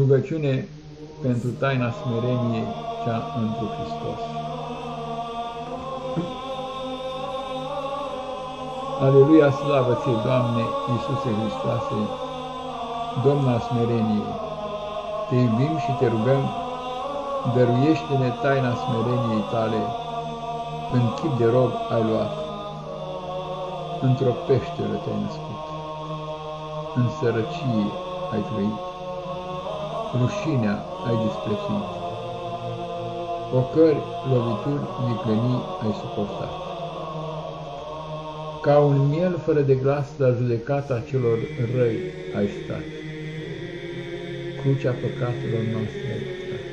Rugăciune pentru taina smereniei cea întru Hristos. Aleluia, slavă ție, Doamne, Iisuse Hristoase, Domna smereniei! Te iubim și te rugăm, dăruiește-ne taina smereniei tale, în chip de rob ai luat, într-o peșteră te-ai născut, în sărăcie ai trăit rușinea ai disprețuit. Ocări, lovituri, viclenii ai suportat. Ca un miel fără de glas la judecata celor răi ai stat. Crucea păcatelor noastre ai purtat.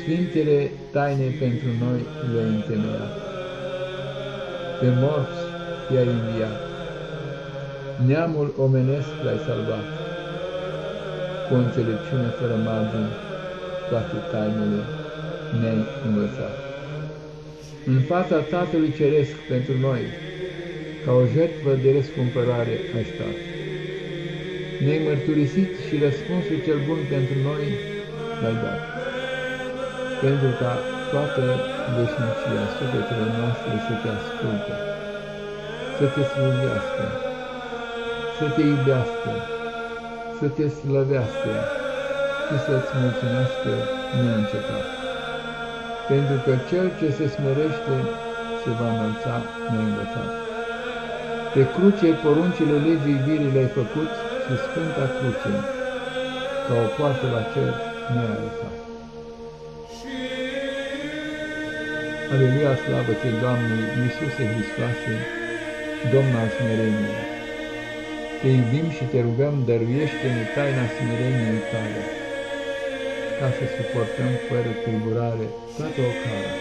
Sfintele taine pentru noi le-ai întemeiat. Pe morți i-ai înviat. Neamul omenesc l-ai salvat cu o înțelepciune fără margini, toate tainele ne-ai învățat. În fața Tatălui Ceresc pentru noi, ca o jertvă de răscumpărare ai stat. Ne-ai mărturisit și răspunsul cel bun pentru noi l-ai dat. Pentru ca toată veșnicia sufletele noastre să te asculte, să te slujească, să te iubească, să te slăvească și să-ți mulțumească neîncetat. Pentru că cel ce se smerește se va înălța neînvățat. Pe cruce poruncile legii iubirii le-ai făcut și Sfânta Cruce, ca o poartă la cer ne-ai lăsat. Aleluia, slavă ție, Doamne, Iisuse Hristoase, Domn al smereniei! Te iubim și te rugăm, dăruiește-ne taina smereniei tale, ca să suportăm fără tulburare toată ocara,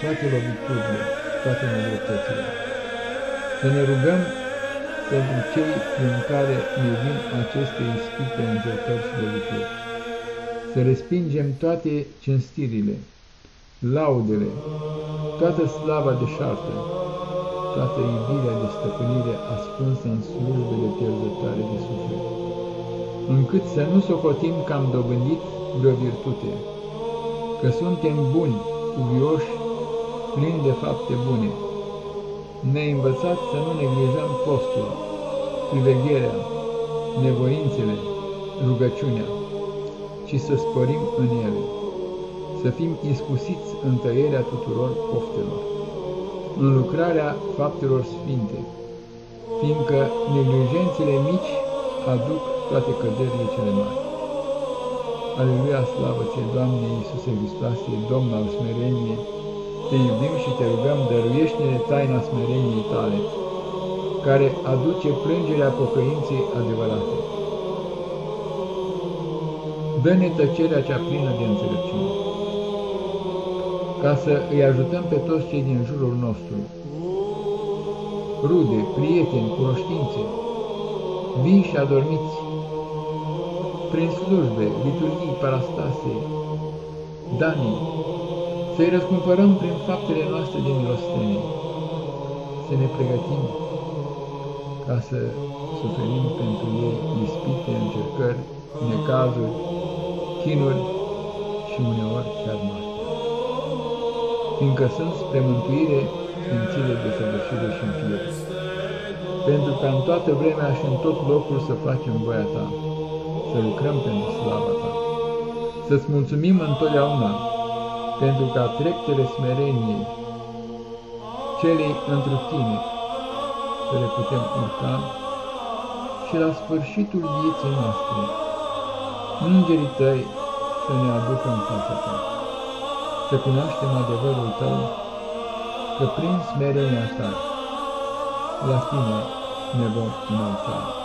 toate loviturile, toate nedreptățile. Să ne rugăm pentru cei în care ne vin aceste ispite, încercări și lovituri. Să respingem toate cinstirile, laudele, toată slava de șartă, toată iubirea de stăpânire ascunsă în slujbele pierzătoare de suflet, încât să nu socotim că am dobândit vreo virtute, că suntem buni, cuvioși, plini de fapte bune. Ne-ai învățat să nu neglijăm postul, privegherea, nevoințele, rugăciunea, ci să sporim în ele, să fim iscusiți în tăierea tuturor poftelor în lucrarea faptelor sfinte, fiindcă neglijențele mici aduc toate căderile cele mari. Aleluia, slavă ție, Doamne Iisuse Hristoase, Domn al smereniei, te iubim și te rugăm, dăruiește-ne taina smereniei tale, care aduce plângerea pocăinței adevărate. Dă-ne tăcerea cea plină de înțelepciune ca să îi ajutăm pe toți cei din jurul nostru, rude, prieteni, cunoștințe, vii și adormiți, prin slujbe, liturghii, parastase, danii, să-i răscumpărăm prin faptele noastre de milostenie, să ne pregătim ca să suferim pentru ei ispite, încercări, necazuri, chinuri și uneori chiar moarte fiindcă sunt spre mântuire sfințire de săvârșire și înfiere. Pentru ca în toată vremea și în tot locul să facem voia Ta, să lucrăm pentru slava Ta, să-ți mulțumim întotdeauna, pentru ca treptele smereniei, celei întru Tine, să le putem urca și la sfârșitul vieții noastre, îngerii Tăi să ne aducă în fața Ta să cunoaștem adevărul Tău, că prin smerenia Ta la Tine ne vom înălța.